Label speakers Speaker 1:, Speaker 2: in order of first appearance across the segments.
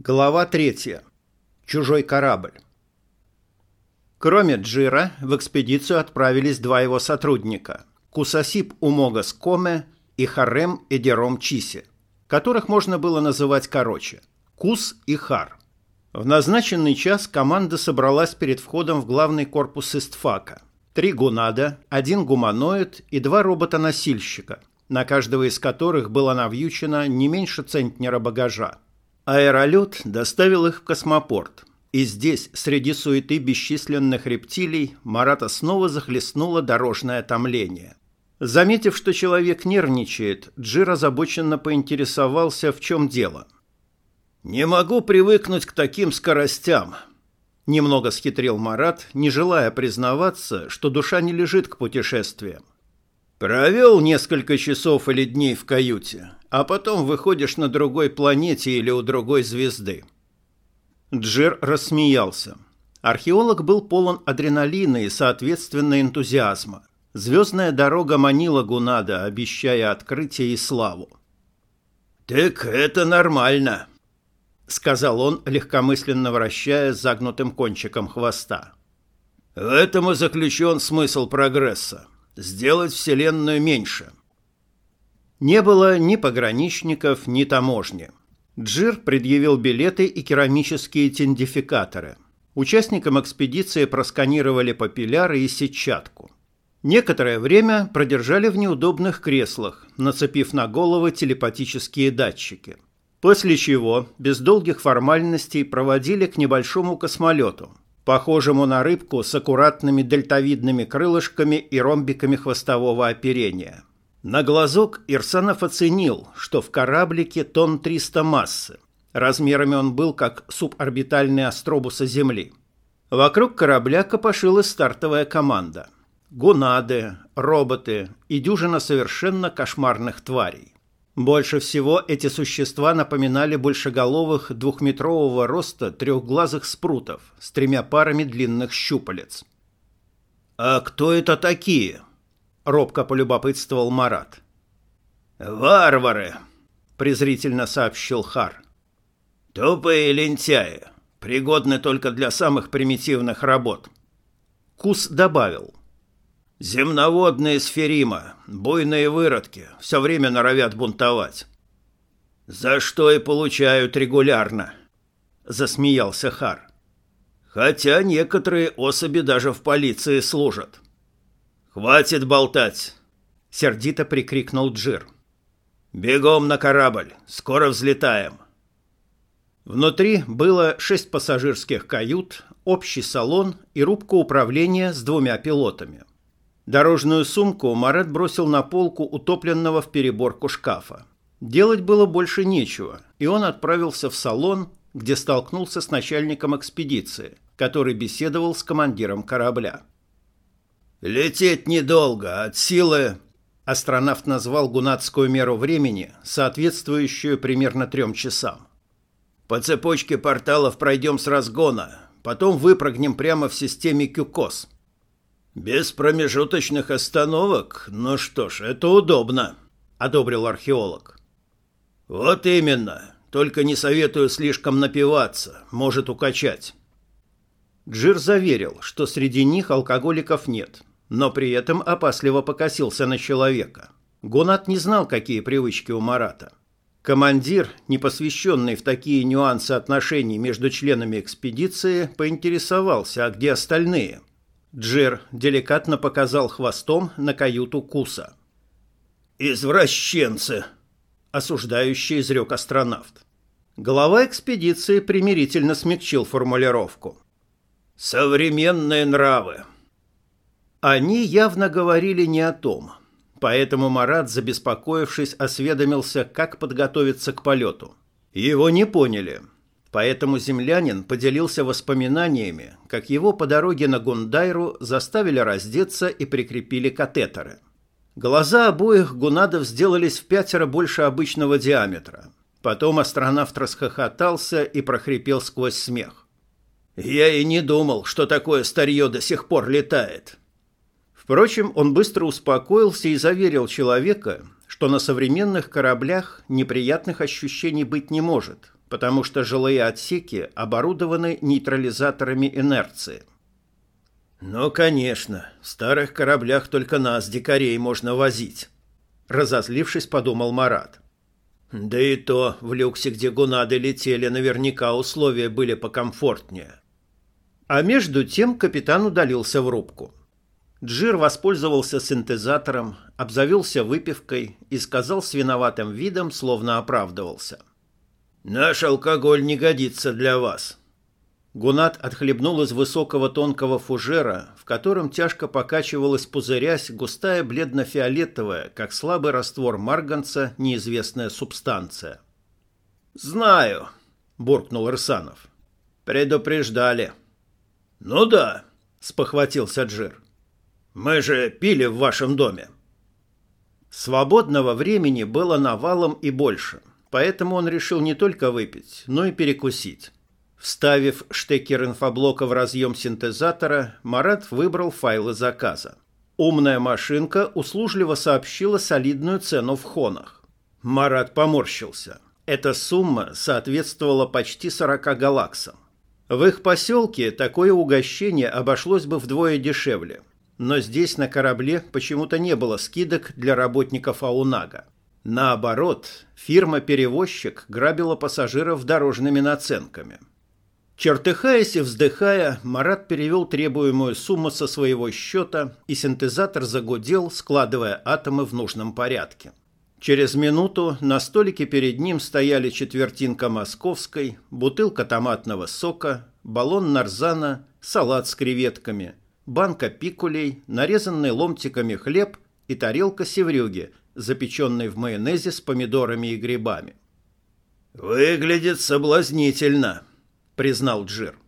Speaker 1: Глава третья. Чужой корабль. Кроме Джира, в экспедицию отправились два его сотрудника – Кусасип Умогас Коме и Харем Эдером Чиси, которых можно было называть короче – Кус и Хар. В назначенный час команда собралась перед входом в главный корпус Истфака. Три гунада, один гуманоид и два робота-носильщика, на каждого из которых было навьючено не меньше центнера багажа. Аэролет доставил их в космопорт, и здесь, среди суеты бесчисленных рептилий, Марата снова захлестнуло дорожное томление. Заметив, что человек нервничает, Джир озабоченно поинтересовался, в чем дело. «Не могу привыкнуть к таким скоростям», — немного схитрил Марат, не желая признаваться, что душа не лежит к путешествиям. «Провел несколько часов или дней в каюте, а потом выходишь на другой планете или у другой звезды. Джир рассмеялся. Археолог был полон адреналина и, соответственно, энтузиазма. Звездная дорога манила Гунада, обещая открытие и славу. «Так это нормально», — сказал он, легкомысленно вращая загнутым кончиком хвоста. «В этом и заключен смысл прогресса — сделать Вселенную меньше». Не было ни пограничников, ни таможни. Джир предъявил билеты и керамические тендификаторы. Участникам экспедиции просканировали папилляры и сетчатку. Некоторое время продержали в неудобных креслах, нацепив на головы телепатические датчики. После чего, без долгих формальностей, проводили к небольшому космолету, похожему на рыбку с аккуратными дельтовидными крылышками и ромбиками хвостового оперения – на глазок Ирсанов оценил, что в кораблике тонн 300 массы. Размерами он был как суборбитальный астробуса Земли. Вокруг корабля копошилась стартовая команда. Гунады, роботы и дюжина совершенно кошмарных тварей. Больше всего эти существа напоминали большеголовых двухметрового роста трехглазых спрутов с тремя парами длинных щупалец. «А кто это такие?» Робко полюбопытствовал Марат. «Варвары!» – презрительно сообщил Хар. «Тупые лентяи, пригодны только для самых примитивных работ». Кус добавил. «Земноводные сферима, буйные выродки, все время норовят бунтовать». «За что и получают регулярно», – засмеялся Хар. «Хотя некоторые особи даже в полиции служат». «Хватит болтать!» — сердито прикрикнул Джир. «Бегом на корабль! Скоро взлетаем!» Внутри было шесть пассажирских кают, общий салон и рубка управления с двумя пилотами. Дорожную сумку Марет бросил на полку утопленного в переборку шкафа. Делать было больше нечего, и он отправился в салон, где столкнулся с начальником экспедиции, который беседовал с командиром корабля. «Лететь недолго, от силы...» Астронавт назвал гунатскую меру времени, соответствующую примерно трем часам. «По цепочке порталов пройдем с разгона, потом выпрыгнем прямо в системе Кюкос». «Без промежуточных остановок? Ну что ж, это удобно», — одобрил археолог. «Вот именно. Только не советую слишком напиваться, может укачать». Джир заверил, что среди них алкоголиков нет, но при этом опасливо покосился на человека. Гунат не знал, какие привычки у Марата. Командир, не посвященный в такие нюансы отношений между членами экспедиции, поинтересовался, а где остальные. Джир деликатно показал хвостом на каюту Куса. «Извращенцы!» – осуждающий изрек астронавт. Глава экспедиции примирительно смягчил формулировку. «Современные нравы!» Они явно говорили не о том, поэтому Марат, забеспокоившись, осведомился, как подготовиться к полету. Его не поняли, поэтому землянин поделился воспоминаниями, как его по дороге на Гундайру заставили раздеться и прикрепили катетеры. Глаза обоих гунадов сделались в пятеро больше обычного диаметра. Потом астронавт расхохотался и прохрипел сквозь смех. «Я и не думал, что такое старье до сих пор летает. Впрочем, он быстро успокоился и заверил человека, что на современных кораблях неприятных ощущений быть не может, потому что жилые отсеки оборудованы нейтрализаторами инерции. «Ну, конечно, в старых кораблях только нас, дикарей, можно возить», — разозлившись, подумал Марат. «Да и то, в люксе, где гунады летели, наверняка условия были покомфортнее». А между тем капитан удалился в рубку. Джир воспользовался синтезатором, обзавелся выпивкой и сказал с виноватым видом, словно оправдывался. «Наш алкоголь не годится для вас». Гунат отхлебнул из высокого тонкого фужера, в котором тяжко покачивалась пузырясь густая бледно-фиолетовая, как слабый раствор марганца, неизвестная субстанция. «Знаю», — буркнул Рысанов. «Предупреждали». «Ну да», — спохватился Джир. Мы же пили в вашем доме. Свободного времени было навалом и больше, поэтому он решил не только выпить, но и перекусить. Вставив штекер инфоблока в разъем синтезатора, Марат выбрал файлы заказа. Умная машинка услужливо сообщила солидную цену в хонах. Марат поморщился. Эта сумма соответствовала почти 40 галаксам. В их поселке такое угощение обошлось бы вдвое дешевле – но здесь на корабле почему-то не было скидок для работников Аунага. Наоборот, фирма-перевозчик грабила пассажиров дорожными наценками. Чертыхаясь и вздыхая, Марат перевел требуемую сумму со своего счета, и синтезатор загудел, складывая атомы в нужном порядке. Через минуту на столике перед ним стояли четвертинка московской, бутылка томатного сока, баллон нарзана, салат с креветками – банка пикулей, нарезанный ломтиками хлеб и тарелка севрюги, запеченной в майонезе с помидорами и грибами. «Выглядит соблазнительно», — признал Джир.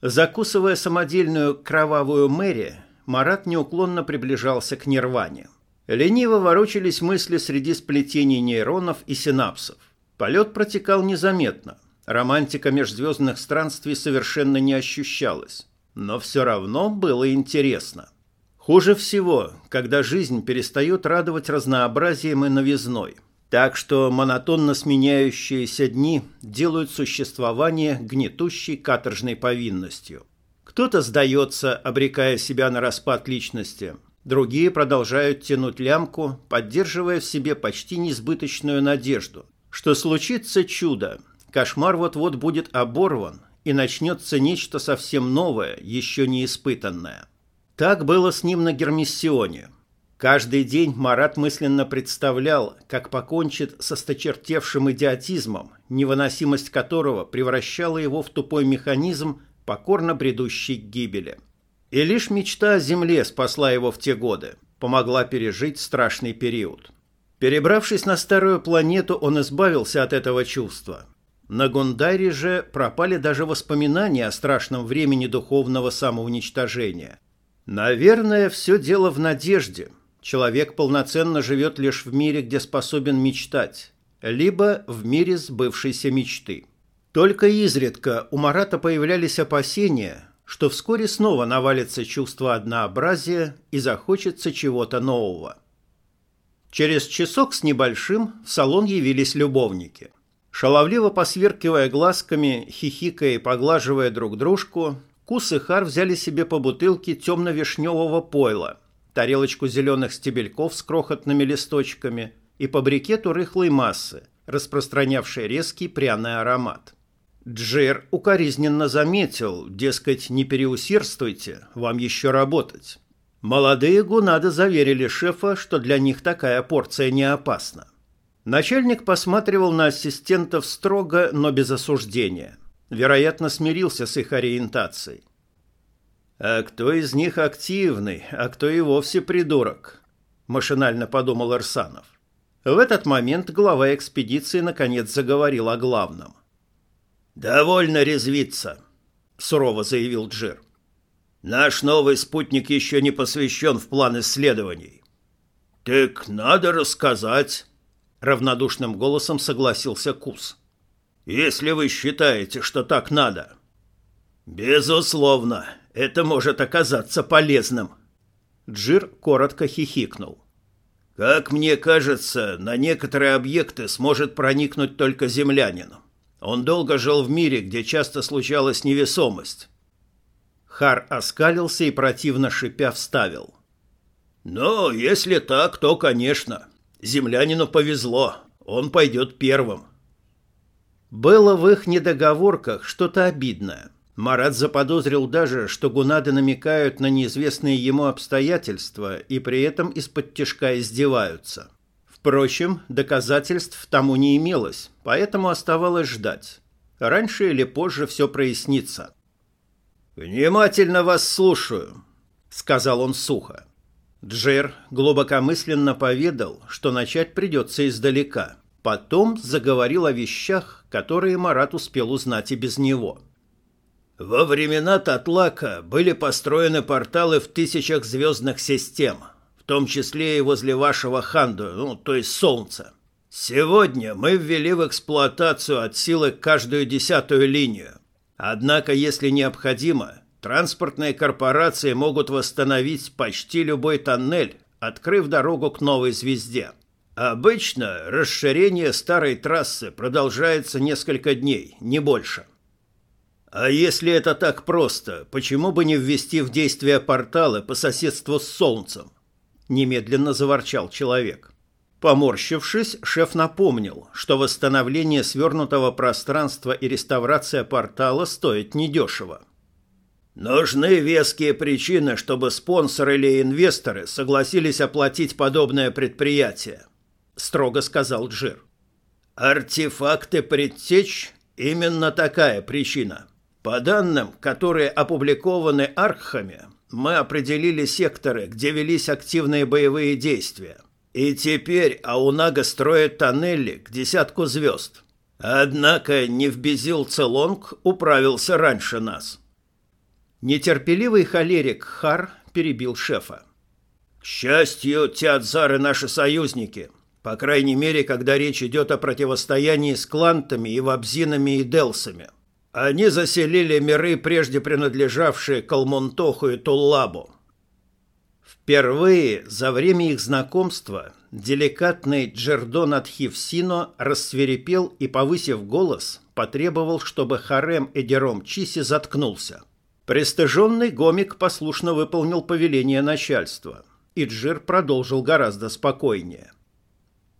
Speaker 1: Закусывая самодельную кровавую Мэри, Марат неуклонно приближался к нирване. Лениво ворочались мысли среди сплетений нейронов и синапсов. Полет протекал незаметно. Романтика межзвездных странствий совершенно не ощущалась но все равно было интересно. Хуже всего, когда жизнь перестает радовать разнообразием и новизной. Так что монотонно сменяющиеся дни делают существование гнетущей каторжной повинностью. Кто-то сдается, обрекая себя на распад личности. Другие продолжают тянуть лямку, поддерживая в себе почти несбыточную надежду, что случится чудо, кошмар вот-вот будет оборван, и начнется нечто совсем новое, еще не испытанное. Так было с ним на Гермиссионе. Каждый день Марат мысленно представлял, как покончит со сточертевшим идиотизмом, невыносимость которого превращала его в тупой механизм, покорно бредущий к гибели. И лишь мечта о земле спасла его в те годы, помогла пережить страшный период. Перебравшись на старую планету, он избавился от этого чувства – на Гундаре же пропали даже воспоминания о страшном времени духовного самоуничтожения. Наверное, все дело в надежде. Человек полноценно живет лишь в мире, где способен мечтать, либо в мире сбывшейся мечты. Только изредка у Марата появлялись опасения, что вскоре снова навалится чувство однообразия и захочется чего-то нового. Через часок с небольшим в салон явились любовники – Шаловливо посверкивая глазками, хихикая и поглаживая друг дружку, Кус и Хар взяли себе по бутылке темно-вишневого пойла, тарелочку зеленых стебельков с крохотными листочками и по брикету рыхлой массы, распространявшей резкий пряный аромат. Джер укоризненно заметил, дескать, не переусердствуйте, вам еще работать. Молодые гунады заверили шефа, что для них такая порция не опасна. Начальник посматривал на ассистентов строго, но без осуждения. Вероятно, смирился с их ориентацией. «А кто из них активный, а кто и вовсе придурок?» – машинально подумал Арсанов. В этот момент глава экспедиции наконец заговорил о главном. «Довольно резвиться», – сурово заявил Джир. «Наш новый спутник еще не посвящен в план исследований». «Так надо рассказать», равнодушным голосом согласился Кус. Если вы считаете, что так надо. Безусловно, это может оказаться полезным. Джир коротко хихикнул. Как мне кажется, на некоторые объекты сможет проникнуть только землянин. Он долго жил в мире, где часто случалась невесомость. Хар оскалился и противно шипя вставил. «Ну, если так, то, конечно. Землянину повезло. Он пойдет первым». Было в их недоговорках что-то обидное. Марат заподозрил даже, что гунады намекают на неизвестные ему обстоятельства и при этом из-под тяжка издеваются. Впрочем, доказательств тому не имелось, поэтому оставалось ждать. Раньше или позже все прояснится. «Внимательно вас слушаю», — сказал он сухо. Джер глубокомысленно поведал, что начать придется издалека. Потом заговорил о вещах, которые Марат успел узнать и без него. Во времена Татлака были построены порталы в тысячах звездных систем, в том числе и возле вашего Ханду, ну, то есть Солнца. Сегодня мы ввели в эксплуатацию от силы каждую десятую линию. Однако, если необходимо, транспортные корпорации могут восстановить почти любой тоннель, открыв дорогу к новой звезде. Обычно расширение старой трассы продолжается несколько дней, не больше. А если это так просто, почему бы не ввести в действие порталы по соседству с Солнцем? Немедленно заворчал человек. Поморщившись, шеф напомнил, что восстановление свернутого пространства и реставрация портала стоит недешево. Нужны веские причины, чтобы спонсоры или инвесторы согласились оплатить подобное предприятие, строго сказал Джир. Артефакты предтеч – именно такая причина. По данным, которые опубликованы Архами, мы определили секторы, где велись активные боевые действия. И теперь Аунага строит тоннели к десятку звезд. Однако Невбезил Целонг управился раньше нас. Нетерпеливый холерик Хар перебил шефа. К счастью, Театзары наши союзники. По крайней мере, когда речь идет о противостоянии с клантами и вабзинами и делсами – они заселили миры, прежде принадлежавшие Калмонтоху и Туллабу. Впервые за время их знакомства деликатный Джердон Атхивсино рассверепел и, повысив голос, потребовал, чтобы Харем Эдером Чиси заткнулся. Пристыженный гомик послушно выполнил повеление начальства, и Джир продолжил гораздо спокойнее.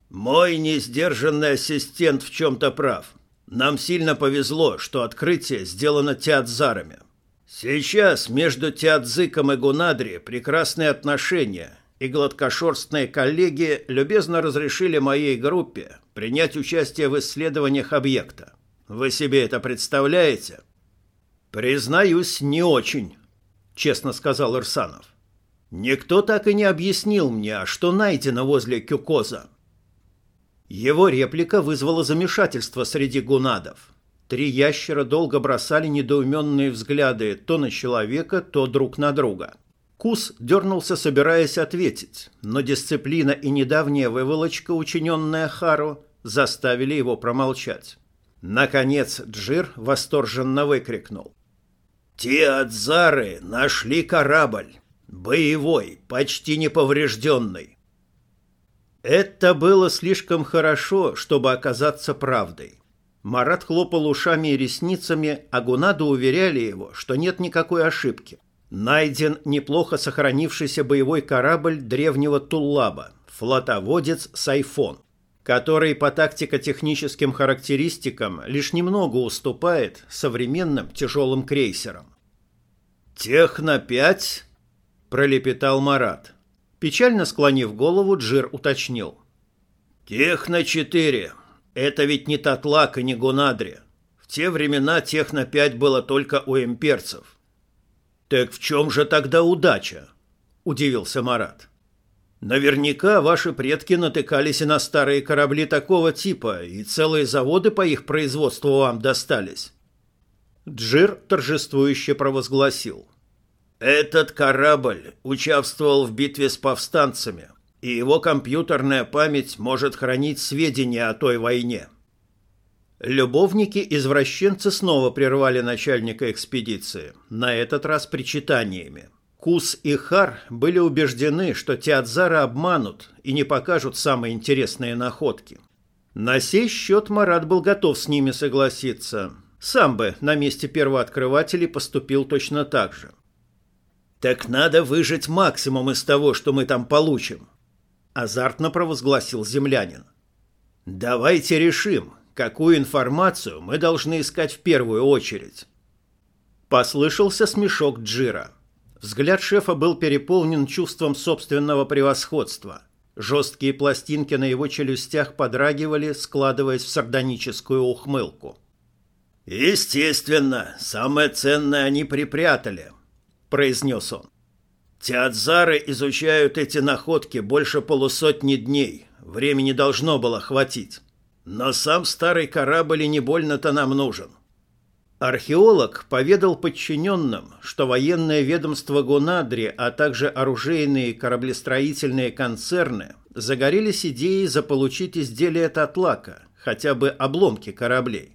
Speaker 1: «Мой несдержанный ассистент в чем-то прав. Нам сильно повезло, что открытие сделано театзарами. Сейчас между театзыком и Гунадри прекрасные отношения, и гладкошерстные коллеги любезно разрешили моей группе принять участие в исследованиях объекта. Вы себе это представляете? Признаюсь, не очень, честно сказал Ирсанов. Никто так и не объяснил мне, что найдено возле Кюкоза. Его реплика вызвала замешательство среди гунадов. Три ящера долго бросали недоуменные взгляды то на человека, то друг на друга. Кус дернулся, собираясь ответить, но дисциплина и недавняя выволочка, учиненная Хару, заставили его промолчать. Наконец Джир восторженно выкрикнул. «Те адзары нашли корабль! Боевой, почти неповрежденный! Это было слишком хорошо, чтобы оказаться правдой. Марат хлопал ушами и ресницами, а Гунады уверяли его, что нет никакой ошибки. Найден неплохо сохранившийся боевой корабль древнего Туллаба, флотоводец Сайфон, который по тактико-техническим характеристикам лишь немного уступает современным тяжелым крейсерам. «Техно-5?» – пролепетал Марат. Печально склонив голову, Джир уточнил. «Техно-4. Это ведь не Татлак и не Гунадри. В те времена Техно-5 было только у имперцев». «Так в чем же тогда удача?» – удивился Марат. «Наверняка ваши предки натыкались и на старые корабли такого типа, и целые заводы по их производству вам достались». Джир торжествующе провозгласил. Этот корабль участвовал в битве с повстанцами, и его компьютерная память может хранить сведения о той войне. Любовники-извращенцы снова прервали начальника экспедиции, на этот раз причитаниями. Кус и Хар были убеждены, что Театзара обманут и не покажут самые интересные находки. На сей счет Марат был готов с ними согласиться. Сам бы на месте первооткрывателей поступил точно так же. «Так надо выжать максимум из того, что мы там получим», – азартно провозгласил землянин. «Давайте решим, какую информацию мы должны искать в первую очередь». Послышался смешок Джира. Взгляд шефа был переполнен чувством собственного превосходства. Жесткие пластинки на его челюстях подрагивали, складываясь в сардоническую ухмылку. «Естественно, самое ценное они припрятали», — произнес он. «Театзары изучают эти находки больше полусотни дней. Времени должно было хватить. Но сам старый корабль и не больно-то нам нужен. Археолог поведал подчиненным, что военное ведомство Гунадри, а также оружейные и кораблестроительные концерны загорелись идеей заполучить изделия Татлака, хотя бы обломки кораблей.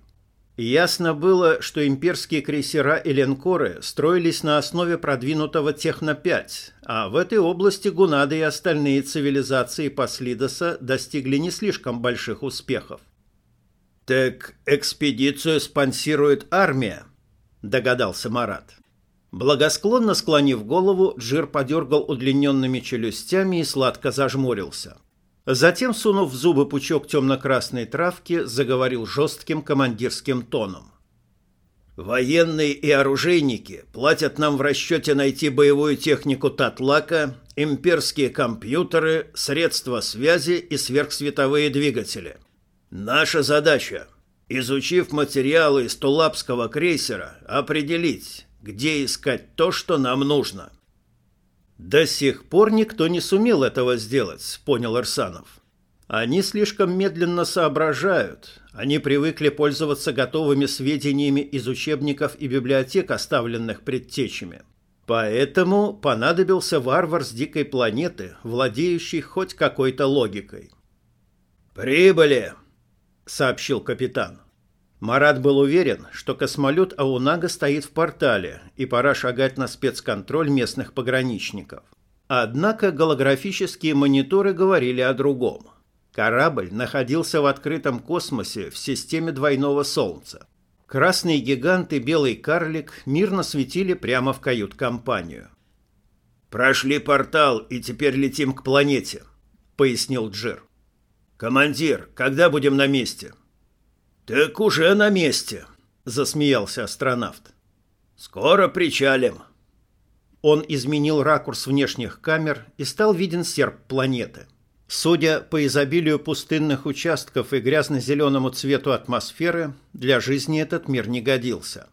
Speaker 1: Ясно было, что имперские крейсера и линкоры строились на основе продвинутого Техно-5, а в этой области Гунады и остальные цивилизации Паслидоса достигли не слишком больших успехов. «Так экспедицию спонсирует армия», – догадался Марат. Благосклонно склонив голову, Джир подергал удлиненными челюстями и сладко зажмурился. Затем, сунув в зубы пучок темно-красной травки, заговорил жестким командирским тоном. «Военные и оружейники платят нам в расчете найти боевую технику Татлака, имперские компьютеры, средства связи и сверхсветовые двигатели. Наша задача – изучив материалы из Тулапского крейсера, определить, где искать то, что нам нужно. До сих пор никто не сумел этого сделать, понял Арсанов. Они слишком медленно соображают. Они привыкли пользоваться готовыми сведениями из учебников и библиотек, оставленных предтечами. Поэтому понадобился варвар с дикой планеты, владеющий хоть какой-то логикой. «Прибыли!» — сообщил капитан. Марат был уверен, что космолет Аунага стоит в портале, и пора шагать на спецконтроль местных пограничников. Однако голографические мониторы говорили о другом. Корабль находился в открытом космосе в системе двойного Солнца. Красный гигант и белый карлик мирно светили прямо в кают-компанию. «Прошли портал и теперь летим к планете», — пояснил Джир. «Командир, когда будем на месте?» «Так уже на месте», — засмеялся астронавт. «Скоро причалим». Он изменил ракурс внешних камер и стал виден серп планеты. Судя по изобилию пустынных участков и грязно-зеленому цвету атмосферы, для жизни этот мир не годился.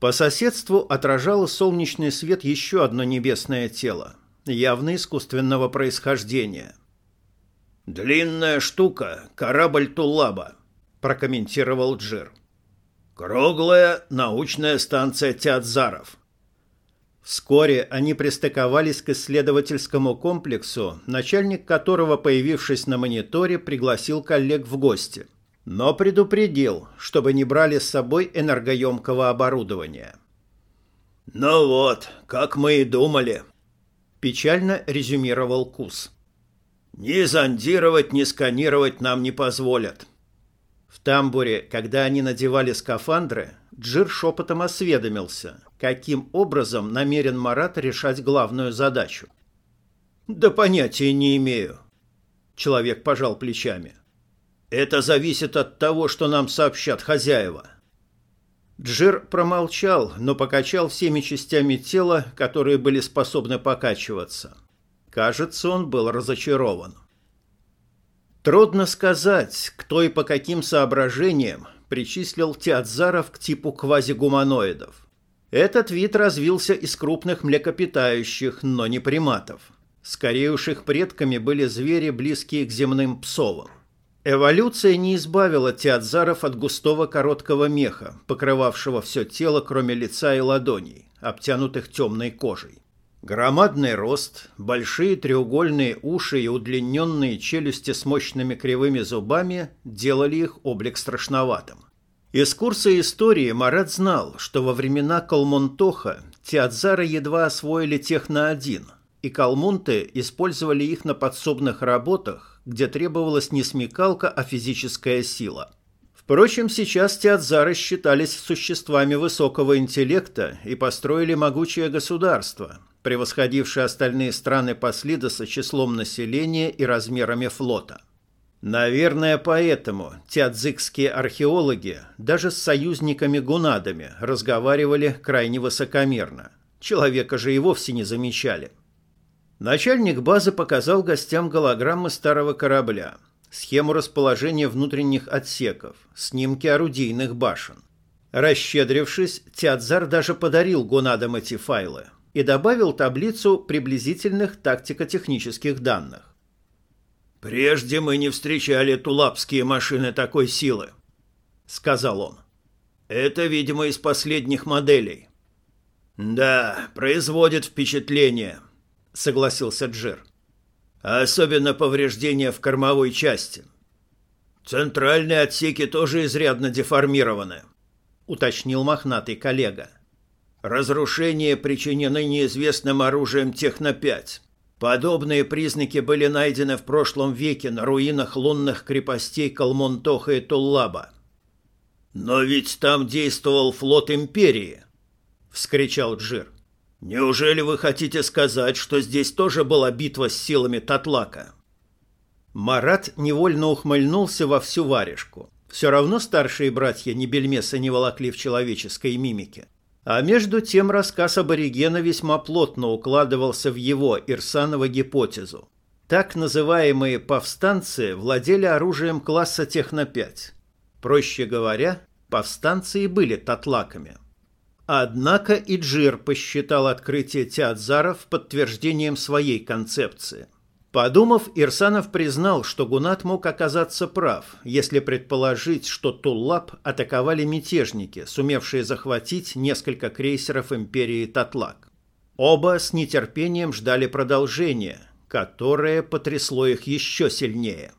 Speaker 1: По соседству отражало солнечный свет еще одно небесное тело, явно искусственного происхождения – «Длинная штука, корабль Тулаба», – прокомментировал Джир. «Круглая научная станция Театзаров». Вскоре они пристыковались к исследовательскому комплексу, начальник которого, появившись на мониторе, пригласил коллег в гости, но предупредил, чтобы не брали с собой энергоемкого оборудования. «Ну вот, как мы и думали», – печально резюмировал Кус. Ни зондировать, ни сканировать нам не позволят. В тамбуре, когда они надевали скафандры, Джир шепотом осведомился, каким образом намерен Марат решать главную задачу. «Да понятия не имею», — человек пожал плечами. «Это зависит от того, что нам сообщат хозяева». Джир промолчал, но покачал всеми частями тела, которые были способны покачиваться. Кажется, он был разочарован. Трудно сказать, кто и по каким соображениям причислил театзаров к типу квазигуманоидов. Этот вид развился из крупных млекопитающих, но не приматов. Скорее уж их предками были звери, близкие к земным псовым. Эволюция не избавила театзаров от густого короткого меха, покрывавшего все тело, кроме лица и ладоней, обтянутых темной кожей. Громадный рост, большие треугольные уши и удлиненные челюсти с мощными кривыми зубами делали их облик страшноватым. Из курса истории Марат знал, что во времена Калмонтоха Театзары едва освоили техно-1, и калмунты использовали их на подсобных работах, где требовалась не смекалка, а физическая сила. Впрочем, сейчас театзары считались существами высокого интеллекта и построили могучее государство, превосходившее остальные страны Паслидоса числом населения и размерами флота. Наверное, поэтому тиадзикские археологи даже с союзниками-гунадами разговаривали крайне высокомерно. Человека же и вовсе не замечали. Начальник базы показал гостям голограммы старого корабля, схему расположения внутренних отсеков, снимки орудийных башен. Расщедрившись, Тиадзар даже подарил гунадам эти файлы и добавил таблицу приблизительных тактико-технических данных.
Speaker 2: «Прежде мы не встречали тулапские машины такой силы», — сказал он. «Это, видимо, из последних моделей». «Да, производит впечатление», — согласился Джир. «Особенно повреждения в кормовой части. Центральные отсеки тоже изрядно деформированы», — уточнил мохнатый коллега. «Разрушения причинены неизвестным оружием Техно-5. Подобные признаки были найдены в прошлом веке на руинах лунных крепостей Калмонтоха и Туллаба. «Но ведь там действовал флот Империи!» — вскричал Джир. «Неужели вы хотите сказать, что здесь тоже была битва с силами Татлака?»
Speaker 1: Марат невольно ухмыльнулся во всю варежку. Все равно старшие братья ни бельмеса не волокли в человеческой мимике. А между тем рассказ аборигена весьма плотно укладывался в его Ирсанова гипотезу. Так называемые повстанцы владели оружием класса Техно-5. Проще говоря, повстанцы и были татлаками. Однако и Джир посчитал открытие Театзаров подтверждением своей концепции. Подумав, Ирсанов признал, что Гунат мог оказаться прав, если предположить, что Туллап атаковали мятежники, сумевшие захватить несколько крейсеров империи Татлак. Оба с нетерпением ждали продолжения, которое потрясло их еще сильнее.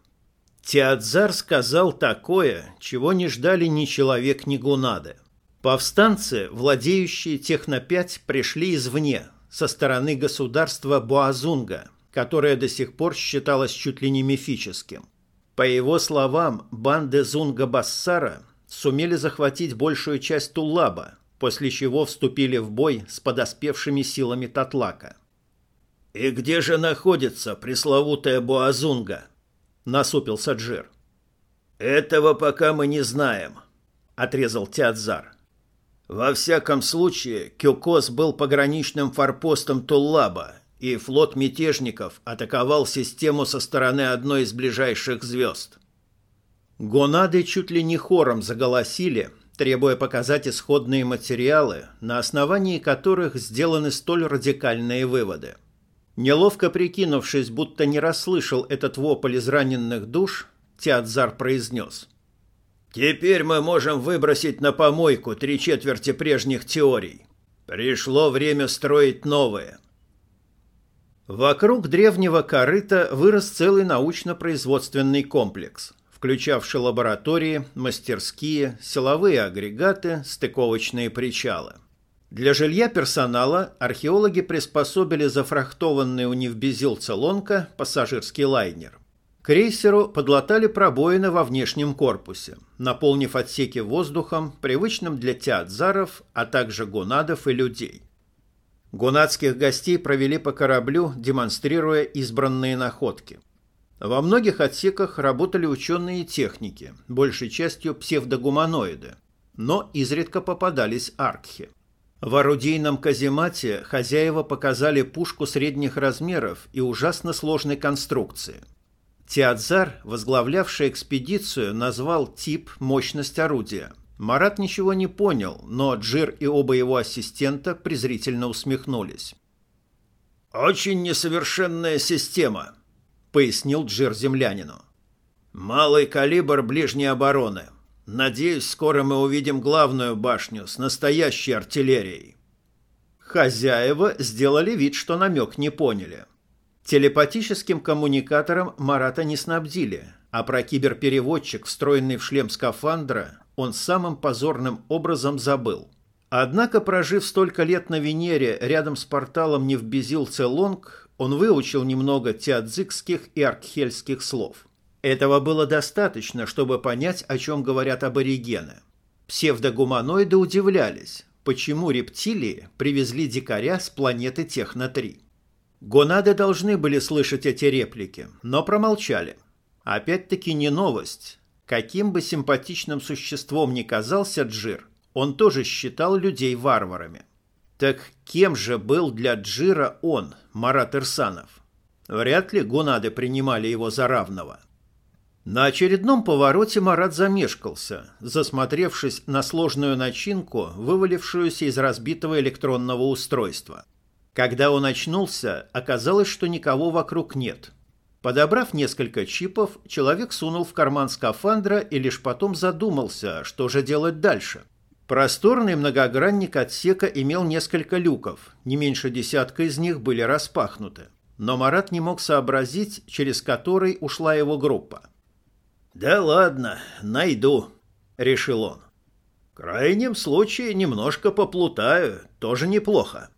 Speaker 1: Театзар сказал такое, чего не ждали ни человек, ни Гунады. Повстанцы, владеющие Техно-5, пришли извне, со стороны государства Буазунга – которое до сих пор считалось чуть ли не мифическим. По его словам, банды Зунга-Бассара сумели захватить большую часть Туллаба, после чего вступили в бой с подоспевшими силами Татлака.
Speaker 2: «И где же находится пресловутая Буазунга?» – насупился Джир. «Этого пока мы не знаем», – отрезал Тиадзар. «Во всяком случае, Кюкос был пограничным форпостом Туллаба и флот мятежников атаковал систему со стороны одной из ближайших звезд.
Speaker 1: Гонады чуть ли не хором заголосили, требуя показать исходные материалы, на основании которых сделаны столь радикальные выводы. Неловко прикинувшись, будто не расслышал этот вопль из раненых душ, Театзар произнес.
Speaker 2: «Теперь мы можем выбросить на помойку три четверти прежних теорий. Пришло время строить новые».
Speaker 1: Вокруг древнего корыта вырос целый научно-производственный комплекс, включавший лаборатории, мастерские, силовые агрегаты, стыковочные причалы. Для жилья персонала археологи приспособили зафрахтованный у Невбезил Целонка пассажирский лайнер. Крейсеру подлатали пробоины во внешнем корпусе, наполнив отсеки воздухом, привычным для театзаров, а также гонадов и людей. Гунатских гостей провели по кораблю, демонстрируя избранные находки. Во многих отсеках работали ученые и техники, большей частью псевдогуманоиды, но изредка попадались аркхи. В орудийном каземате хозяева показали пушку средних размеров и ужасно сложной конструкции. Театзар, возглавлявший экспедицию, назвал тип мощность орудия – Марат ничего не понял, но Джир и оба его ассистента презрительно усмехнулись.
Speaker 2: «Очень несовершенная система», — пояснил Джир землянину. «Малый калибр ближней обороны. Надеюсь, скоро мы увидим главную башню с настоящей артиллерией».
Speaker 1: Хозяева сделали вид, что намек не поняли. Телепатическим коммуникатором Марата не снабдили, а про киберпереводчик, встроенный в шлем скафандра, он самым позорным образом забыл. Однако, прожив столько лет на Венере рядом с порталом Невбезил Целонг, он выучил немного теодзикских и аркхельских слов. Этого было достаточно, чтобы понять, о чем говорят аборигены. Псевдогуманоиды удивлялись, почему рептилии привезли дикаря с планеты Техно-3. Гонады должны были слышать эти реплики, но промолчали. Опять-таки не новость. Каким бы симпатичным существом ни казался Джир, он тоже считал людей варварами. Так кем же был для Джира он, Марат Ирсанов? Вряд ли гунады принимали его за равного. На очередном повороте Марат замешкался, засмотревшись на сложную начинку, вывалившуюся из разбитого электронного устройства. Когда он очнулся, оказалось, что никого вокруг нет. Подобрав несколько чипов, человек сунул в карман скафандра и лишь потом задумался, что же делать дальше – Просторный многогранник отсека имел несколько люков, не меньше десятка из них были распахнуты. Но Марат не мог сообразить, через который ушла его группа.
Speaker 2: «Да ладно, найду», — решил он. «В крайнем случае немножко поплутаю, тоже неплохо».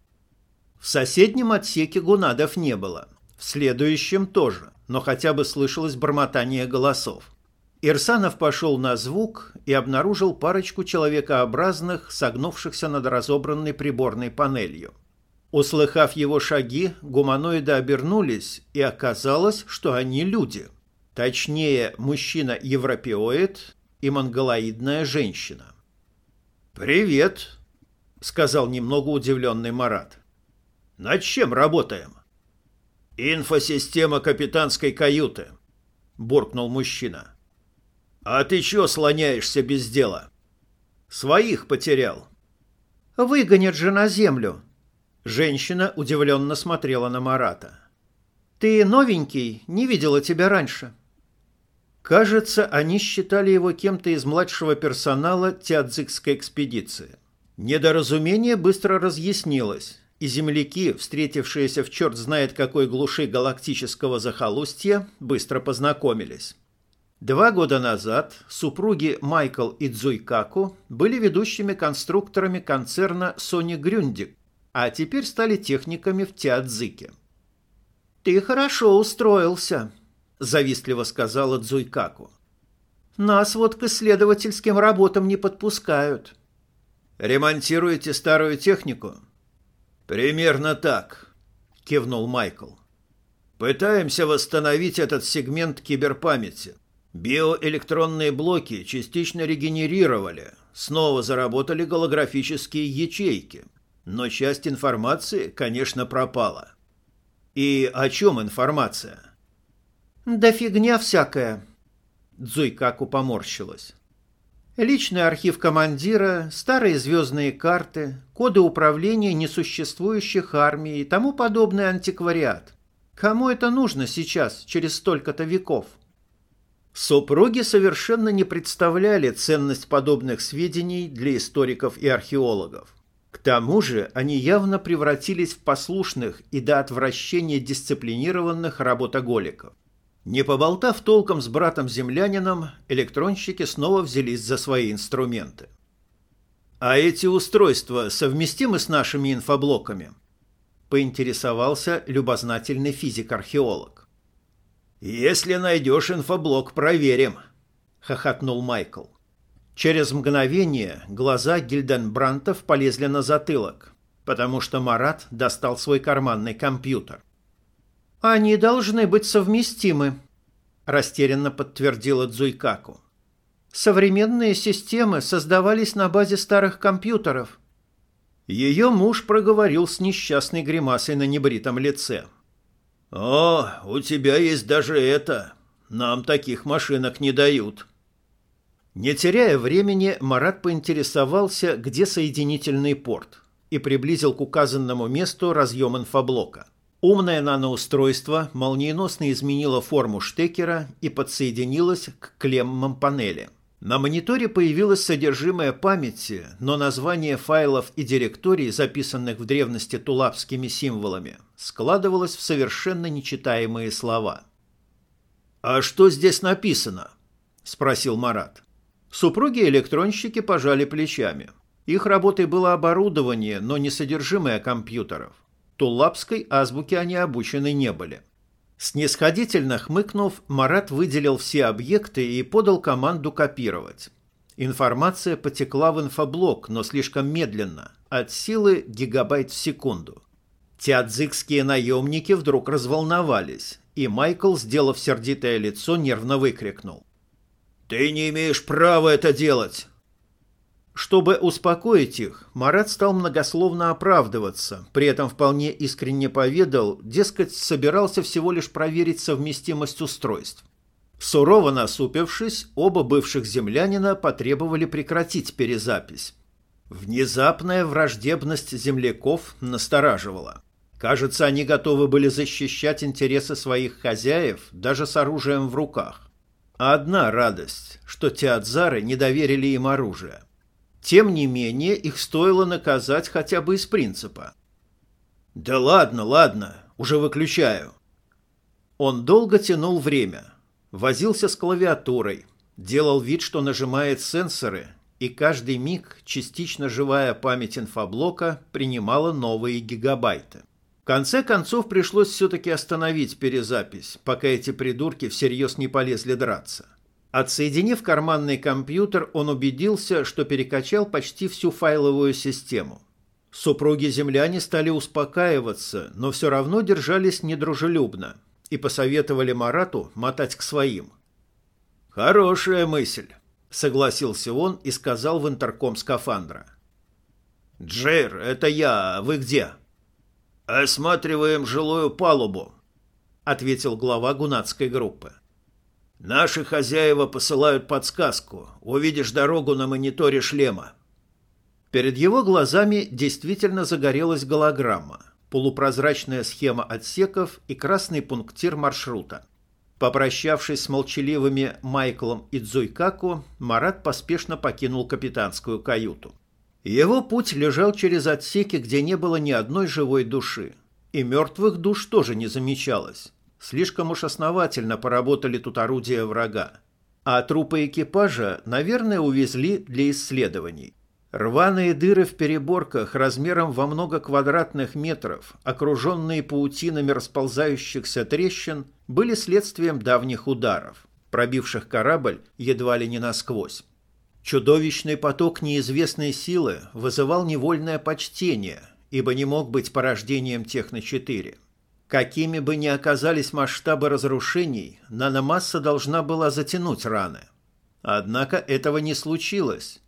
Speaker 1: В соседнем отсеке гунадов не было, в следующем тоже, но хотя бы слышалось бормотание голосов. Ирсанов пошел на звук и обнаружил парочку человекообразных, согнувшихся над разобранной приборной панелью. Услыхав его шаги, гуманоиды обернулись, и оказалось, что они люди. Точнее, мужчина-европеоид и монголоидная женщина.
Speaker 2: «Привет», — сказал немного удивленный Марат. «Над чем работаем?» «Инфосистема капитанской каюты», — буркнул мужчина. «А ты чё слоняешься без дела?» «Своих потерял».
Speaker 1: «Выгонят же на землю». Женщина удивленно смотрела на Марата. «Ты новенький, не видела тебя раньше». Кажется, они считали его кем-то из младшего персонала Тиадзикской экспедиции. Недоразумение быстро разъяснилось, и земляки, встретившиеся в черт знает какой глуши галактического захолустья, быстро познакомились. Два года назад супруги Майкл и Цзуйкаку были ведущими конструкторами концерна Sony Grundig, а теперь стали техниками в Тиадзике. «Ты хорошо устроился», – завистливо сказала Цзуйкаку. «Нас вот к исследовательским работам не подпускают».
Speaker 2: «Ремонтируете старую технику?» «Примерно так», – кивнул Майкл. «Пытаемся восстановить этот сегмент киберпамяти». Биоэлектронные блоки частично регенерировали, снова заработали голографические ячейки, но часть информации, конечно, пропала. И о чем информация?
Speaker 1: Да фигня всякая. Дзуйкаку поморщилась. Личный архив командира, старые звездные карты, коды управления несуществующих армий и тому подобный антиквариат. Кому это нужно сейчас, через столько-то веков? Супруги совершенно не представляли ценность подобных сведений для историков и археологов. К тому же они явно превратились в послушных и до отвращения дисциплинированных работоголиков. Не поболтав толком с братом-землянином, электронщики снова взялись за свои инструменты. «А эти устройства совместимы с нашими инфоблоками?» – поинтересовался любознательный физик-археолог.
Speaker 2: «Если найдешь инфоблок, проверим», — хохотнул Майкл.
Speaker 1: Через мгновение глаза Гильденбрантов полезли на затылок, потому что Марат достал свой карманный компьютер. «Они должны быть совместимы», – растерянно подтвердила Дзуйкаку. «Современные системы создавались на базе старых компьютеров». Ее муж проговорил с несчастной гримасой на небритом лице –
Speaker 2: «О, у тебя есть даже это. Нам таких машинок не дают».
Speaker 1: Не теряя времени, Марат поинтересовался, где соединительный порт, и приблизил к указанному месту разъем инфоблока. Умное наноустройство молниеносно изменило форму штекера и подсоединилось к клеммам панели. На мониторе появилось содержимое памяти, но название файлов и директорий, записанных в древности тулапскими символами, складывалось в совершенно нечитаемые слова.
Speaker 2: «А что здесь написано?» – спросил Марат.
Speaker 1: Супруги-электронщики пожали плечами. Их работой было оборудование, но не содержимое компьютеров. Тулапской азбуке они обучены не были. Снисходительно хмыкнув, Марат выделил все объекты и подал команду копировать. Информация потекла в инфоблок, но слишком медленно, от силы гигабайт в секунду. Тиадзикские наемники вдруг разволновались, и Майкл, сделав сердитое лицо, нервно выкрикнул.
Speaker 2: «Ты не имеешь права это делать!»
Speaker 1: Чтобы успокоить их, Марат стал многословно оправдываться, при этом вполне искренне поведал, дескать, собирался всего лишь проверить совместимость устройств. Сурово насупившись, оба бывших землянина потребовали прекратить перезапись. Внезапная враждебность земляков настораживала. Кажется, они готовы были защищать интересы своих хозяев даже с оружием в руках. А одна радость, что театзары не доверили им оружие. Тем не менее, их стоило наказать хотя бы из принципа.
Speaker 2: «Да ладно, ладно, уже выключаю».
Speaker 1: Он долго тянул время, возился с клавиатурой, делал вид, что нажимает сенсоры, и каждый миг частично живая память инфоблока принимала новые гигабайты. В конце концов пришлось все-таки остановить перезапись, пока эти придурки всерьез не полезли драться. Отсоединив карманный компьютер, он убедился, что перекачал почти всю файловую систему. Супруги-земляне стали успокаиваться, но все равно держались недружелюбно и посоветовали Марату мотать к своим.
Speaker 2: «Хорошая мысль», —
Speaker 1: согласился он и сказал в интерком скафандра.
Speaker 2: «Джейр, это я, вы где?» «Осматриваем жилую палубу», — ответил глава гунатской группы. «Наши хозяева посылают подсказку. Увидишь дорогу на мониторе шлема».
Speaker 1: Перед его глазами действительно загорелась голограмма, полупрозрачная схема отсеков и красный пунктир маршрута. Попрощавшись с молчаливыми Майклом и Дзуйкаку, Марат поспешно покинул капитанскую каюту. Его путь лежал через отсеки, где не было ни одной живой души. И мертвых душ тоже не замечалось. Слишком уж основательно поработали тут орудия врага. А трупы экипажа, наверное, увезли для исследований. Рваные дыры в переборках размером во много квадратных метров, окруженные паутинами расползающихся трещин, были следствием давних ударов, пробивших корабль едва ли не насквозь. Чудовищный поток неизвестной силы вызывал невольное почтение, ибо не мог быть порождением Техно-4. Какими бы ни оказались масштабы разрушений, наномасса должна была затянуть раны. Однако этого не случилось.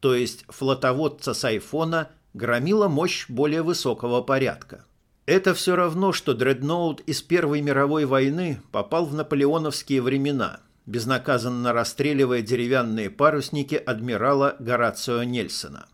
Speaker 1: То есть флотоводца с айфона громила мощь более высокого порядка. Это все равно, что дредноут из Первой мировой войны попал в наполеоновские времена, безнаказанно расстреливая деревянные парусники адмирала Горацио Нельсона.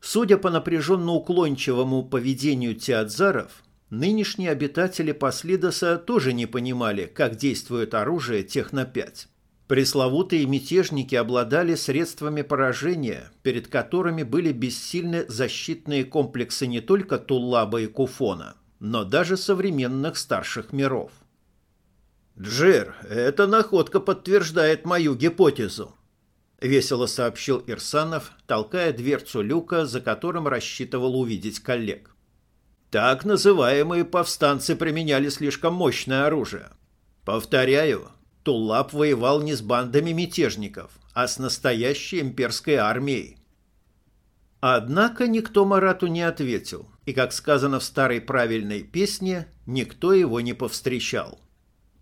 Speaker 1: Судя по напряженно уклончивому поведению театзаров, Нынешние обитатели Паслидоса тоже не понимали, как действует оружие Техно-5. Пресловутые мятежники обладали средствами поражения, перед которыми были бессильны защитные комплексы не только Туллаба и Куфона, но даже современных старших миров.
Speaker 2: «Джир, эта находка подтверждает мою гипотезу», — весело сообщил Ирсанов, толкая дверцу люка, за которым рассчитывал увидеть коллег. Так называемые повстанцы применяли слишком мощное оружие. Повторяю, Туллап воевал не с бандами мятежников, а с настоящей имперской армией.
Speaker 1: Однако никто Марату не ответил, и, как сказано в старой правильной песне, никто его не повстречал.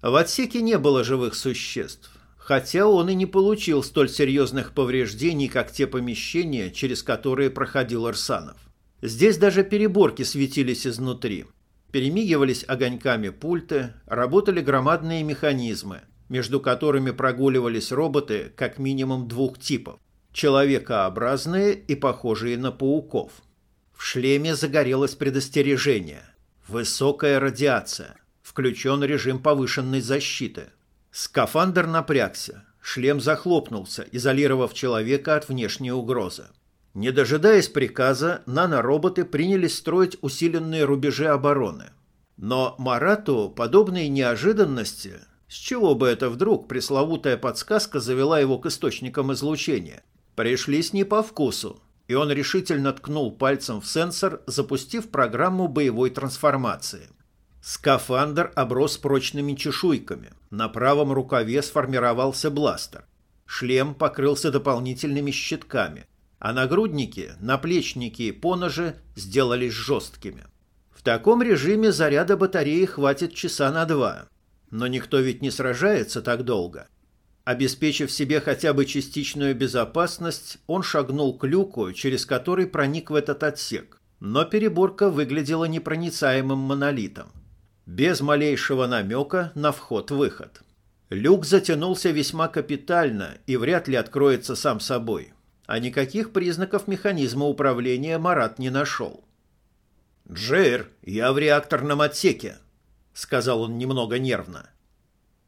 Speaker 1: В отсеке не было живых существ, хотя он и не получил столь серьезных повреждений, как те помещения, через которые проходил Арсанов. Здесь даже переборки светились изнутри. Перемигивались огоньками пульты, работали громадные механизмы, между которыми прогуливались роботы как минимум двух типов – человекообразные и похожие на пауков. В шлеме загорелось предостережение. Высокая радиация. Включен режим повышенной защиты. Скафандр напрягся. Шлем захлопнулся, изолировав человека от внешней угрозы. Не дожидаясь приказа, нанороботы принялись строить усиленные рубежи обороны. Но Марату подобные неожиданности, с чего бы это вдруг пресловутая подсказка завела его к источникам излучения, пришлись не по вкусу, и он решительно ткнул пальцем в сенсор, запустив программу боевой трансформации. Скафандр оброс прочными чешуйками. На правом рукаве сформировался бластер. Шлем покрылся дополнительными щитками, а нагрудники, наплечники и поножи сделались жесткими. В таком режиме заряда батареи хватит часа на два. Но никто ведь не сражается так долго. Обеспечив себе хотя бы частичную безопасность, он шагнул к люку, через который проник в этот отсек. Но переборка выглядела непроницаемым монолитом. Без малейшего намека на вход-выход. Люк затянулся весьма капитально и вряд ли откроется сам собой. А никаких признаков механизма управления Марат не нашел.
Speaker 2: «Джейр, я в реакторном отсеке», — сказал он немного нервно.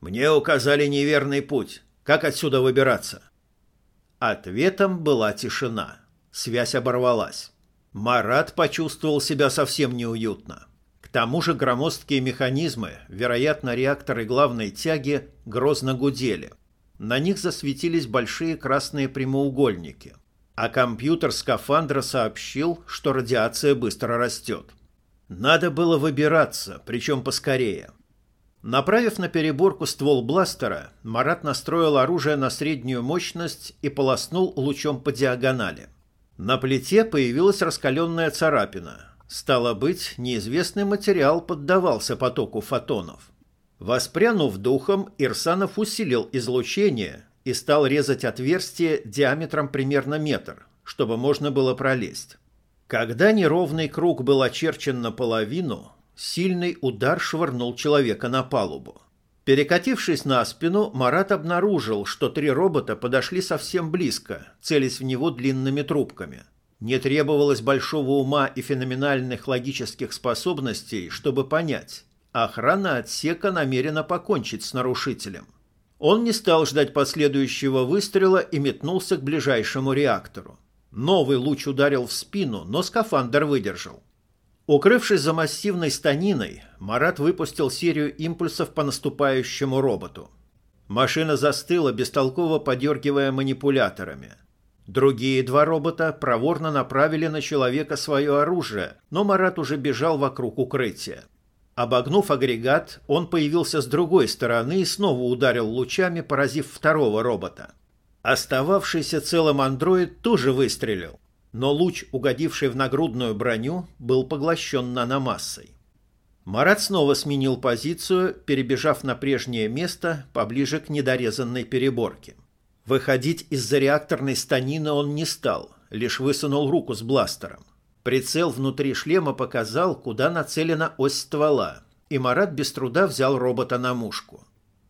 Speaker 2: «Мне указали неверный путь. Как отсюда выбираться?»
Speaker 1: Ответом была тишина. Связь оборвалась. Марат почувствовал себя совсем неуютно. К тому же громоздкие механизмы, вероятно, реакторы главной тяги, грозно гудели. На них засветились большие красные прямоугольники. А компьютер скафандра сообщил, что радиация быстро растет. Надо было выбираться, причем поскорее. Направив на переборку ствол бластера, Марат настроил оружие на среднюю мощность и полоснул лучом по диагонали. На плите появилась раскаленная царапина. Стало быть, неизвестный материал поддавался потоку фотонов. Воспрянув духом, Ирсанов усилил излучение и стал резать отверстие диаметром примерно метр, чтобы можно было пролезть. Когда неровный круг был очерчен наполовину, Сильный удар швырнул человека на палубу. Перекатившись на спину, Марат обнаружил, что три робота подошли совсем близко, целясь в него длинными трубками. Не требовалось большого ума и феноменальных логических способностей, чтобы понять. Охрана отсека намерена покончить с нарушителем. Он не стал ждать последующего выстрела и метнулся к ближайшему реактору. Новый луч ударил в спину, но скафандр выдержал. Укрывшись за массивной станиной, Марат выпустил серию импульсов по наступающему роботу. Машина застыла, бестолково подергивая манипуляторами. Другие два робота проворно направили на человека свое оружие, но Марат уже бежал вокруг укрытия. Обогнув агрегат, он появился с другой стороны и снова ударил лучами, поразив второго робота. Остававшийся целым андроид тоже выстрелил, но луч, угодивший в нагрудную броню, был поглощен наномассой. Марат снова сменил позицию, перебежав на прежнее место поближе к недорезанной переборке. Выходить из-за реакторной станины он не стал, лишь высунул руку с бластером. Прицел внутри шлема показал, куда нацелена ось ствола, и Марат без труда взял робота на мушку.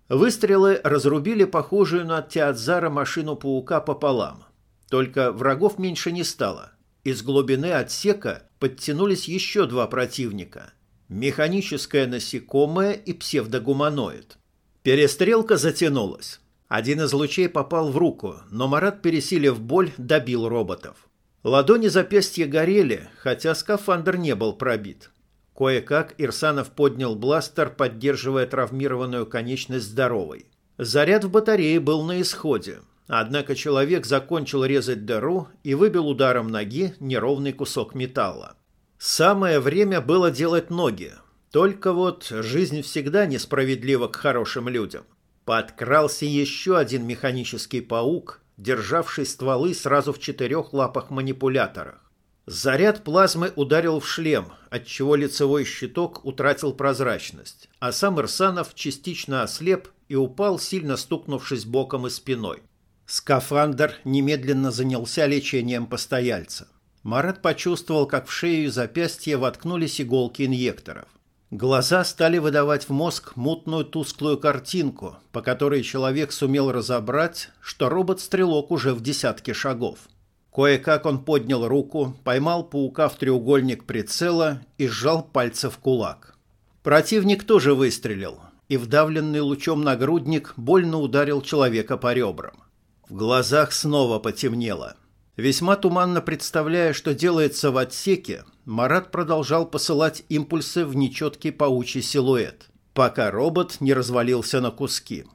Speaker 1: Выстрелы разрубили похожую на Театзара машину паука пополам. Только врагов меньше не стало. Из глубины отсека подтянулись еще два противника. Механическое насекомое и псевдогуманоид. Перестрелка затянулась. Один из лучей попал в руку, но Марат, пересилив боль, добил роботов. Ладони запястья горели, хотя скафандр не был пробит. Кое-как Ирсанов поднял бластер, поддерживая травмированную конечность здоровой. Заряд в батарее был на исходе, Однако человек закончил резать дыру и выбил ударом ноги неровный кусок металла. Самое время было делать ноги. Только вот жизнь всегда несправедлива к хорошим людям. Подкрался еще один механический паук, державший стволы сразу в четырех лапах-манипуляторах. Заряд плазмы ударил в шлем, отчего лицевой щиток утратил прозрачность, а сам Ирсанов частично ослеп и упал, сильно стукнувшись боком и спиной. Скафандр немедленно занялся лечением постояльца. Марат почувствовал, как в шею и запястье воткнулись иголки инъекторов. Глаза стали выдавать в мозг мутную тусклую картинку, по которой человек сумел разобрать, что робот-стрелок уже в десятке шагов. Кое-как он поднял руку, поймал паука в треугольник прицела и сжал пальцы в кулак. Противник тоже выстрелил, и вдавленный лучом нагрудник больно ударил человека по ребрам. В глазах снова потемнело. Весьма туманно представляя, что делается в отсеке, Марат продолжал посылать импульсы в нечеткий паучий силуэт, пока робот не развалился на куски.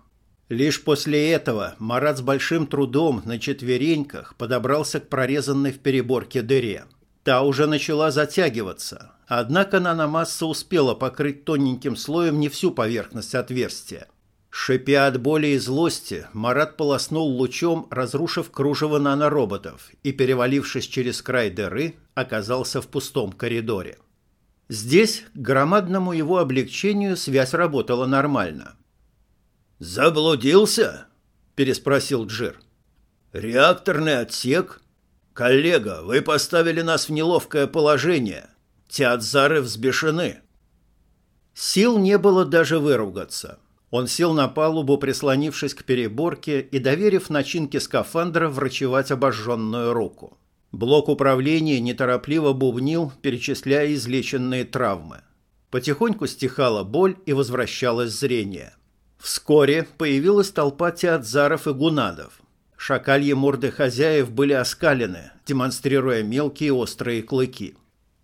Speaker 1: Лишь после этого Марат с большим трудом на четвереньках подобрался к прорезанной в переборке дыре. Та уже начала затягиваться, однако наномасса успела покрыть тоненьким слоем не всю поверхность отверстия. Шипя от боли и злости, Марат полоснул лучом, разрушив кружево нанороботов, и, перевалившись через край дыры, оказался в пустом коридоре. Здесь, к громадному его облегчению, связь работала нормально.
Speaker 2: «Заблудился?» – переспросил Джир. «Реакторный отсек? Коллега, вы поставили нас в неловкое положение. Театзары взбешены».
Speaker 1: Сил не было даже выругаться. Он сел на палубу, прислонившись к переборке и доверив начинке скафандра врачевать обожженную руку. Блок управления неторопливо бубнил, перечисляя излеченные травмы. Потихоньку стихала боль и возвращалось зрение. Вскоре появилась толпа театзаров и гунадов. Шакальи морды хозяев были оскалены, демонстрируя мелкие острые клыки.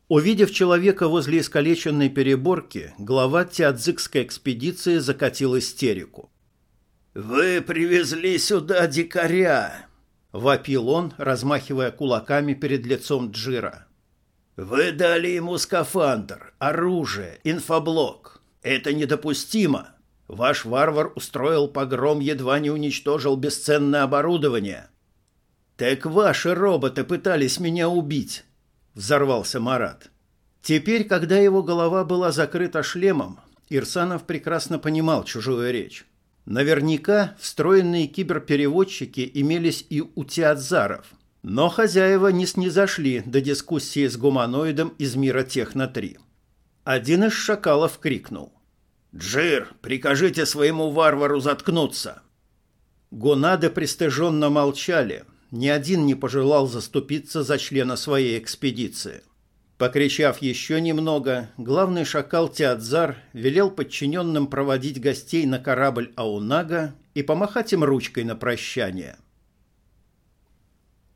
Speaker 1: Увидев человека возле искалеченной переборки, глава теадзикской экспедиции закатил истерику.
Speaker 2: «Вы привезли сюда дикаря!» — вопил он, размахивая кулаками перед лицом Джира. «Вы дали ему скафандр, оружие, инфоблок. Это недопустимо. Ваш варвар устроил погром, едва не уничтожил бесценное оборудование». «Так ваши роботы пытались меня убить!» Взорвался Марат. Теперь, когда его голова была закрыта шлемом, Ирсанов прекрасно понимал чужую речь. Наверняка встроенные киберпереводчики имелись и у театзаров, но хозяева не снизошли до дискуссии с гуманоидом из мира Техно-3. Один из шакалов крикнул. «Джир, прикажите своему варвару заткнуться!» Гонады пристыженно молчали – ни один не пожелал заступиться за члена своей экспедиции. Покричав еще немного, главный шакал Теадзар велел подчиненным проводить гостей на корабль Аунага и помахать им ручкой на прощание –